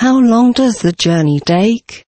How long does the journey take?